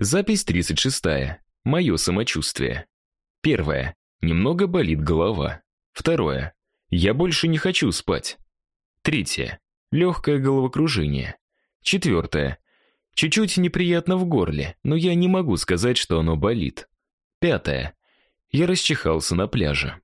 Запись 36. Мое самочувствие. Первое. Немного болит голова. Второе. Я больше не хочу спать. Третье. Легкое головокружение. Четвертое. Чуть-чуть неприятно в горле, но я не могу сказать, что оно болит. Пятое. Я расчихался на пляже.